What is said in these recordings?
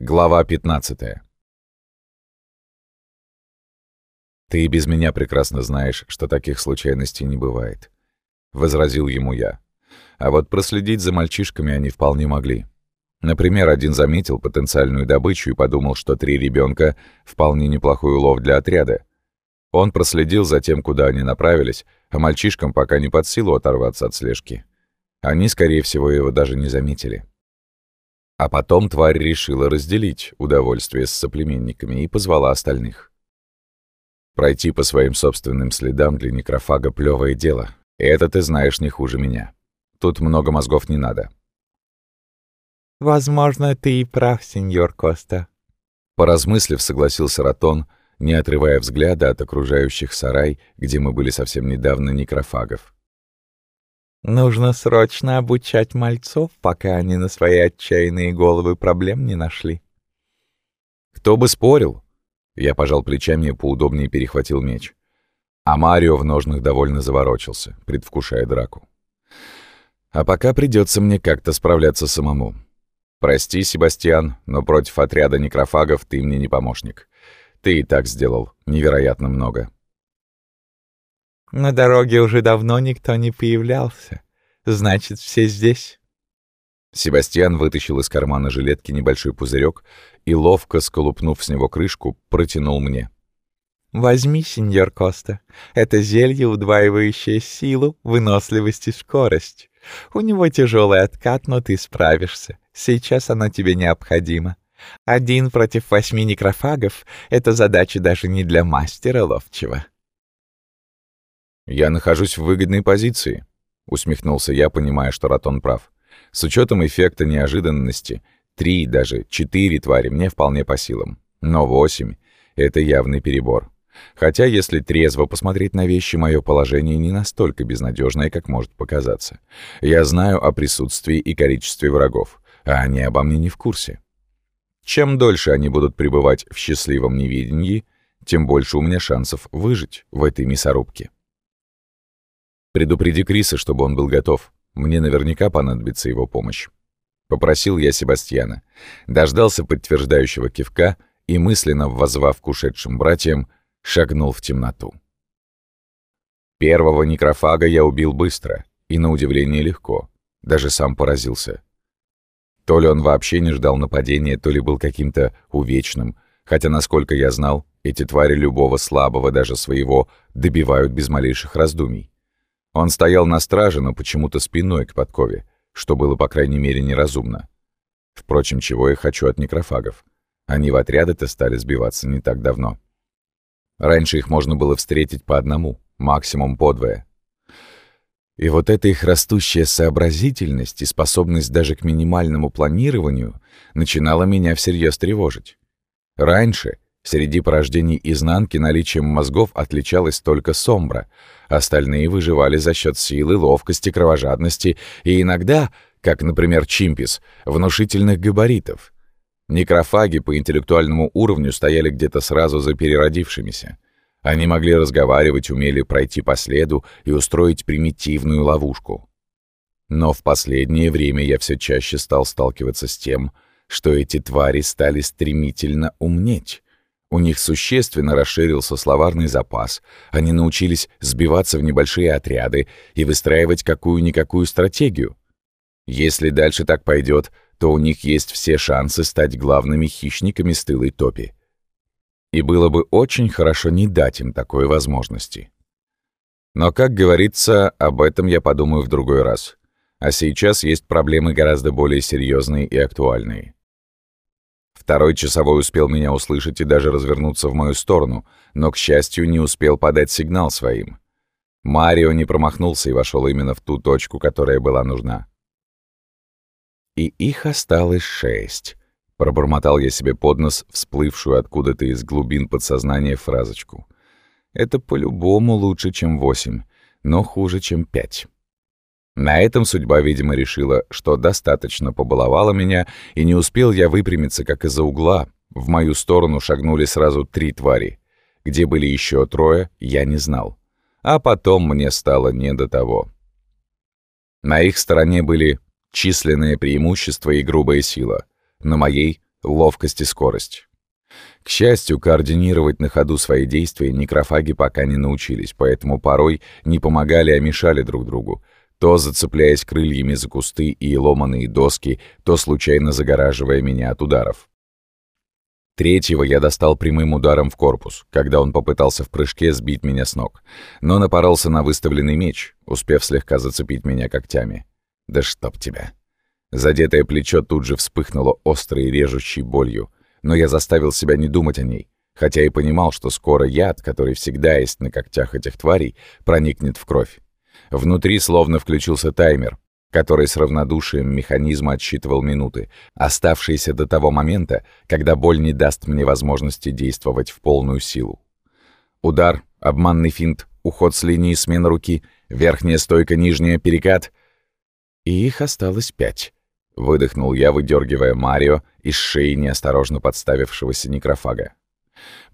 Глава 15 «Ты и без меня прекрасно знаешь, что таких случайностей не бывает», — возразил ему я. А вот проследить за мальчишками они вполне могли. Например, один заметил потенциальную добычу и подумал, что три ребенка вполне неплохой улов для отряда. Он проследил за тем, куда они направились, а мальчишкам пока не под силу оторваться от слежки. Они, скорее всего, его даже не заметили. А потом тварь решила разделить удовольствие с соплеменниками и позвала остальных. Пройти по своим собственным следам для некрофага — плевое дело. Это ты знаешь не хуже меня. Тут много мозгов не надо. «Возможно, ты и прав, сеньор Коста». Поразмыслив, согласился Ратон, не отрывая взгляда от окружающих сарай, где мы были совсем недавно некрофагов. Нужно срочно обучать мальцов, пока они на свои отчаянные головы проблем не нашли. Кто бы спорил? Я пожал плечами и поудобнее перехватил меч. А Марио в ножнах довольно заворочился, предвкушая драку. А пока придется мне как-то справляться самому. Прости, Себастьян, но против отряда некрофагов ты мне не помощник. Ты и так сделал невероятно много. На дороге уже давно никто не появлялся. Значит, все здесь. Себастьян вытащил из кармана жилетки небольшой пузырек и, ловко сколупнув с него крышку, протянул мне. «Возьми, сеньор Коста. Это зелье, удваивающее силу, выносливость и скорость. У него тяжелый откат, но ты справишься. Сейчас оно тебе необходимо. Один против восьми некрофагов — это задача даже не для мастера ловчего». «Я нахожусь в выгодной позиции», — усмехнулся я, понимая, что Ратон прав. «С учетом эффекта неожиданности, три, даже четыре твари мне вполне по силам. Но восемь — это явный перебор. Хотя, если трезво посмотреть на вещи, мое положение не настолько безнадежное, как может показаться. Я знаю о присутствии и количестве врагов, а они обо мне не в курсе. Чем дольше они будут пребывать в счастливом невидении, тем больше у меня шансов выжить в этой мясорубке. Предупреди Криса, чтобы он был готов. Мне наверняка понадобится его помощь. Попросил я Себастьяна. Дождался подтверждающего кивка и, мысленно воззвав к ушедшим братьям, шагнул в темноту. Первого некрофага я убил быстро и, на удивление, легко. Даже сам поразился. То ли он вообще не ждал нападения, то ли был каким-то увечным, хотя, насколько я знал, эти твари любого слабого, даже своего, добивают без малейших раздумий. Он стоял на страже, но почему-то спиной к подкове, что было, по крайней мере, неразумно. Впрочем, чего я хочу от некрофагов. Они в отряды-то стали сбиваться не так давно. Раньше их можно было встретить по одному, максимум по двое. И вот эта их растущая сообразительность и способность даже к минимальному планированию начинала меня всерьез тревожить. Раньше Среди порождений изнанки наличием мозгов отличалась только Сомбра. Остальные выживали за счет силы, ловкости, кровожадности и иногда, как, например, Чимпис, внушительных габаритов. Некрофаги по интеллектуальному уровню стояли где-то сразу за переродившимися. Они могли разговаривать, умели пройти по следу и устроить примитивную ловушку. Но в последнее время я все чаще стал сталкиваться с тем, что эти твари стали стремительно умнеть, у них существенно расширился словарный запас, они научились сбиваться в небольшие отряды и выстраивать какую-никакую стратегию. Если дальше так пойдет, то у них есть все шансы стать главными хищниками с тылой топи. И было бы очень хорошо не дать им такой возможности. Но, как говорится, об этом я подумаю в другой раз. А сейчас есть проблемы гораздо более серьезные и актуальные. Второй часовой успел меня услышать и даже развернуться в мою сторону, но, к счастью, не успел подать сигнал своим. Марио не промахнулся и вошел именно в ту точку, которая была нужна. «И их осталось шесть», — пробормотал я себе под нос, всплывшую откуда-то из глубин подсознания фразочку. «Это по-любому лучше, чем восемь, но хуже, чем пять». На этом судьба, видимо, решила, что достаточно побаловала меня, и не успел я выпрямиться, как из-за угла. В мою сторону шагнули сразу три твари. Где были еще трое, я не знал. А потом мне стало не до того. На их стороне были численное преимущество и грубая сила. На моей ловкость и скорость. К счастью, координировать на ходу свои действия некрофаги пока не научились, поэтому порой не помогали, а мешали друг другу, то зацепляясь крыльями за кусты и ломаные доски, то случайно загораживая меня от ударов. Третьего я достал прямым ударом в корпус, когда он попытался в прыжке сбить меня с ног, но напоролся на выставленный меч, успев слегка зацепить меня когтями. «Да чтоб тебя!» Задетое плечо тут же вспыхнуло острой режущей болью, но я заставил себя не думать о ней, хотя и понимал, что скоро яд, который всегда есть на когтях этих тварей, проникнет в кровь. Внутри словно включился таймер, который с равнодушием механизма отсчитывал минуты, оставшиеся до того момента, когда боль не даст мне возможности действовать в полную силу. Удар, обманный финт, уход с линии смена руки, верхняя стойка, нижняя, перекат. И их осталось пять. Выдохнул я, выдергивая Марио из шеи неосторожно подставившегося некрофага.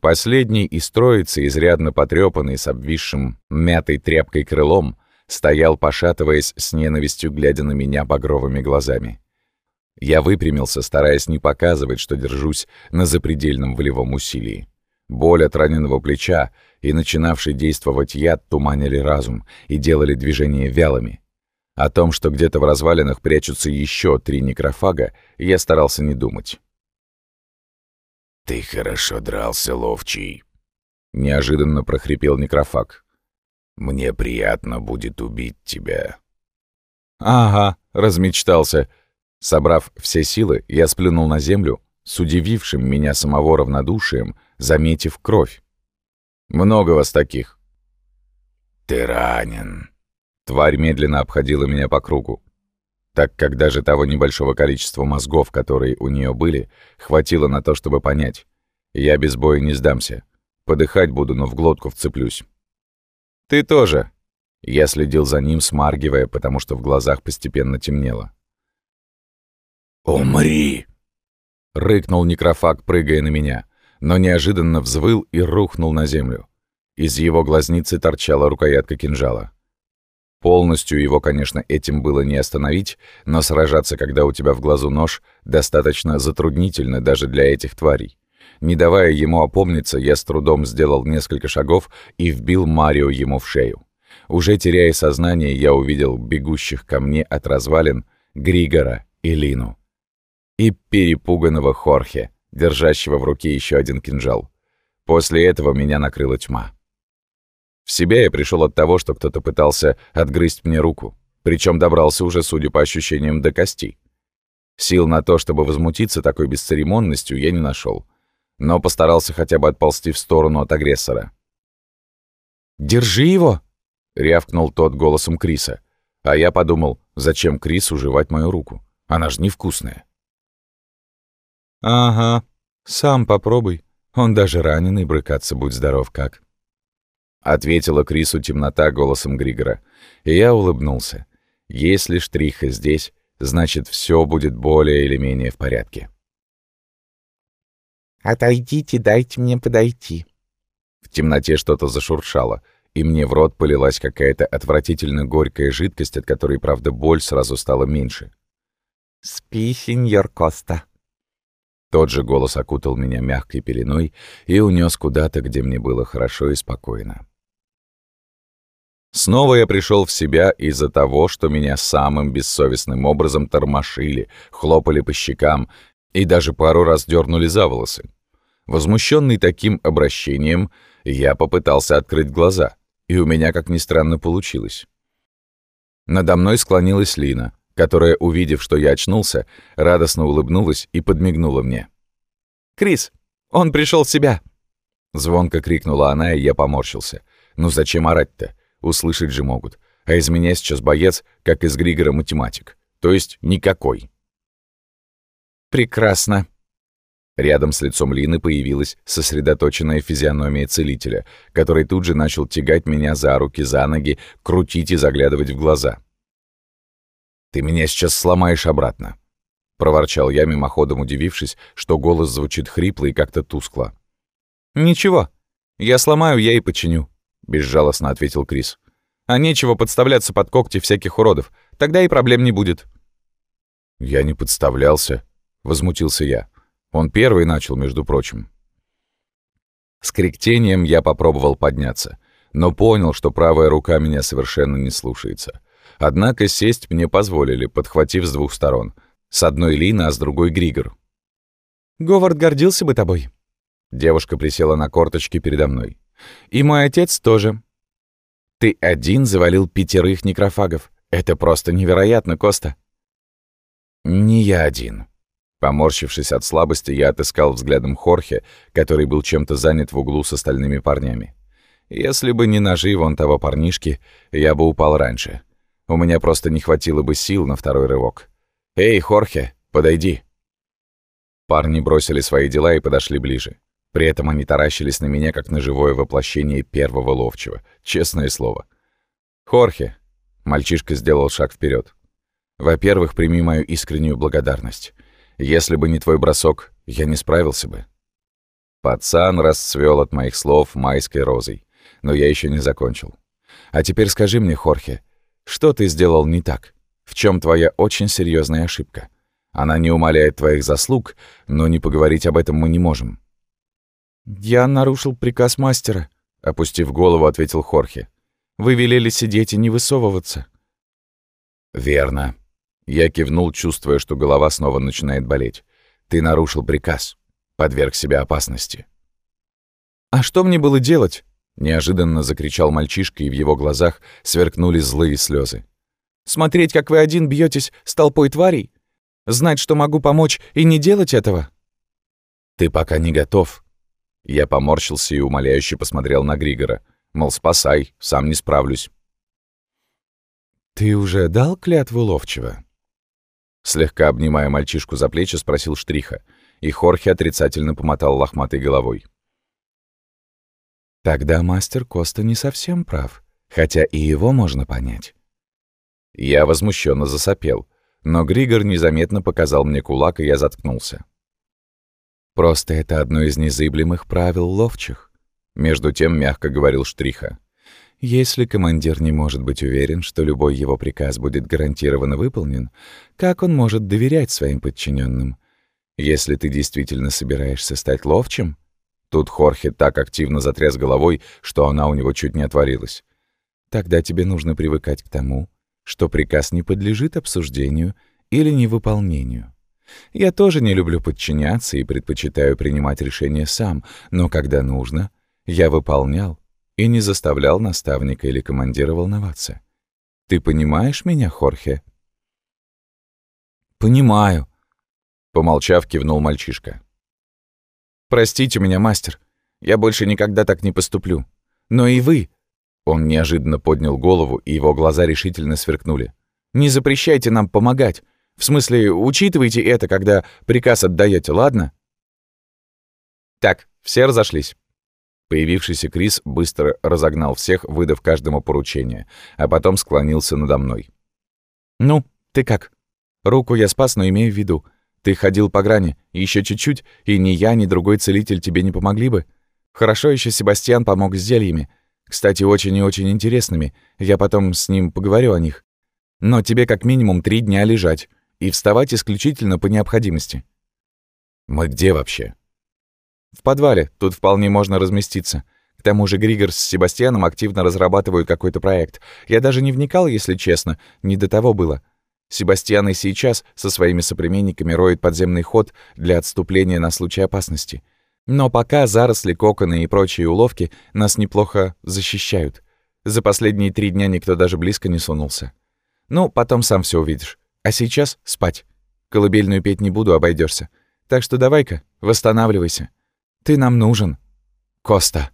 Последний из троицы, изрядно потрепанный, с обвисшим мятой тряпкой крылом, стоял, пошатываясь с ненавистью, глядя на меня багровыми глазами. Я выпрямился, стараясь не показывать, что держусь на запредельном волевом усилии. Боль от раненого плеча и начинавший действовать яд туманили разум и делали движения вялыми. О том, что где-то в развалинах прячутся еще три некрофага, я старался не думать. «Ты хорошо дрался, ловчий», — неожиданно прохрипел некрофаг. «Мне приятно будет убить тебя». «Ага», — размечтался. Собрав все силы, я сплюнул на землю, с удивившим меня самого равнодушием, заметив кровь. «Много вас таких». «Ты ранен», Тварь медленно обходила меня по кругу. Так как даже того небольшого количества мозгов, которые у нее были, хватило на то, чтобы понять. Я без боя не сдамся. Подыхать буду, но в глотку вцеплюсь. «Ты тоже!» Я следил за ним, смаргивая, потому что в глазах постепенно темнело. «Умри!» — рыкнул некрофаг, прыгая на меня, но неожиданно взвыл и рухнул на землю. Из его глазницы торчала рукоятка кинжала. Полностью его, конечно, этим было не остановить, но сражаться, когда у тебя в глазу нож, достаточно затруднительно даже для этих тварей. Не давая ему опомниться, я с трудом сделал несколько шагов и вбил Марио ему в шею. Уже теряя сознание, я увидел бегущих ко мне от развалин Григора и Лину. И перепуганного Хорхе, держащего в руке еще один кинжал. После этого меня накрыла тьма. В себя я пришел от того, что кто-то пытался отгрызть мне руку, причем добрался уже, судя по ощущениям, до кости. Сил на то, чтобы возмутиться такой бесцеремонностью, я не нашел, но постарался хотя бы отползти в сторону от агрессора. «Держи его!» — рявкнул тот голосом Криса. А я подумал, зачем Крису жевать мою руку? Она же невкусная. «Ага, сам попробуй. Он даже раненый, брыкаться, будь здоров как». Ответила Крису темнота голосом Григора. И я улыбнулся. Если штриха здесь, значит, все будет более или менее в порядке. «Отойдите, дайте мне подойти». В темноте что-то зашуршало, и мне в рот полилась какая-то отвратительно горькая жидкость, от которой, правда, боль сразу стала меньше. «Спи, сеньор Коста». Тот же голос окутал меня мягкой пеленой и унес куда-то, где мне было хорошо и спокойно. Снова я пришел в себя из-за того, что меня самым бессовестным образом тормошили, хлопали по щекам и даже пару раз дернули за волосы. Возмущенный таким обращением, я попытался открыть глаза, и у меня, как ни странно, получилось. Надо мной склонилась Лина, которая, увидев, что я очнулся, радостно улыбнулась и подмигнула мне. «Крис, он пришел в себя!» Звонко крикнула она, и я поморщился. «Ну зачем орать-то? Услышать же могут. А из меня сейчас боец, как из Григора математик. То есть никакой. «Прекрасно». Рядом с лицом Лины появилась сосредоточенная физиономия целителя, который тут же начал тягать меня за руки, за ноги, крутить и заглядывать в глаза. «Ты меня сейчас сломаешь обратно», — проворчал я, мимоходом удивившись, что голос звучит хрипло и как-то тускло. «Ничего, я сломаю, я и починю», — безжалостно ответил Крис. «А нечего подставляться под когти всяких уродов. Тогда и проблем не будет». «Я не подставлялся», — возмутился я. Он первый начал, между прочим. С кряхтением я попробовал подняться, но понял, что правая рука меня совершенно не слушается. Однако сесть мне позволили, подхватив с двух сторон. С одной Лина, а с другой Григор. «Говард гордился бы тобой». Девушка присела на корточки передо мной. «И мой отец тоже». «Ты один завалил пятерых некрофагов. Это просто невероятно, Коста». «Не я один». Поморщившись от слабости, я отыскал взглядом Хорхе, который был чем-то занят в углу с остальными парнями. Если бы не ножи вон того парнишки, я бы упал раньше. У меня просто не хватило бы сил на второй рывок. «Эй, Хорхе, подойди!» Парни бросили свои дела и подошли ближе. При этом они таращились на меня, как на живое воплощение первого ловчего. Честное слово. «Хорхе!» — мальчишка сделал шаг вперед. «Во-первых, прими мою искреннюю благодарность. Если бы не твой бросок, я не справился бы». Пацан расцвел от моих слов майской розой. Но я еще не закончил. «А теперь скажи мне, Хорхе, что ты сделал не так? В чем твоя очень серьезная ошибка? Она не умаляет твоих заслуг, но не поговорить об этом мы не можем». «Я нарушил приказ мастера», — опустив голову, ответил Хорхе. «Вы велели сидеть и не высовываться». «Верно». Я кивнул, чувствуя, что голова снова начинает болеть. «Ты нарушил приказ. Подверг себя опасности». «А что мне было делать?» Неожиданно закричал мальчишка, и в его глазах сверкнули злые слезы. «Смотреть, как вы один бьетесь с толпой тварей? Знать, что могу помочь, и не делать этого?» «Ты пока не готов». Я поморщился и умоляюще посмотрел на Григора. Мол, спасай, сам не справлюсь. «Ты уже дал клятву ловчего?» Слегка обнимая мальчишку за плечи, спросил Штриха, и Хорхе отрицательно помотал лохматой головой. Тогда мастер Коста не совсем прав, хотя и его можно понять. Я возмущенно засопел, но Григор незаметно показал мне кулак, и я заткнулся. Просто это одно из незыблемых правил ловчих. Между тем мягко говорил Штриха. Если командир не может быть уверен, что любой его приказ будет гарантированно выполнен, как он может доверять своим подчиненным? Если ты действительно собираешься стать ловчим, Тут Хорхе так активно затряс головой, что она у него чуть не отворилась. Тогда тебе нужно привыкать к тому, что приказ не подлежит обсуждению или невыполнению. Я тоже не люблю подчиняться и предпочитаю принимать решения сам, но когда нужно, я выполнял и не заставлял наставника или командира волноваться. Ты понимаешь меня, Хорхе? Понимаю, помолчав, кивнул мальчишка. Простите меня, мастер. Я больше никогда так не поступлю. Но и вы...» Он неожиданно поднял голову, и его глаза решительно сверкнули. «Не запрещайте нам помогать. В смысле, учитывайте это, когда приказ отдаете, ладно?» «Так, все разошлись». Появившийся Крис быстро разогнал всех, выдав каждому поручение, а потом склонился надо мной. «Ну, ты как? Руку я спас, но имею в виду. Ты ходил по грани, еще чуть-чуть, и ни я, ни другой целитель тебе не помогли бы. Хорошо еще Себастьян помог с зельями. Кстати, очень и очень интересными. Я потом с ним поговорю о них. Но тебе как минимум три дня лежать и вставать исключительно по необходимости. Мы где вообще? В подвале. Тут вполне можно разместиться. К тому же Григор с Себастьяном активно разрабатывают какой-то проект. Я даже не вникал, если честно. Не до того было. Себастьян и сейчас со своими соплеменниками роет подземный ход для отступления на случай опасности. Но пока заросли, коконы и прочие уловки нас неплохо защищают. За последние три дня никто даже близко не сунулся. Ну, потом сам все увидишь. А сейчас спать. Колыбельную петь не буду, обойдешься. Так что давай-ка, восстанавливайся. Ты нам нужен, Коста.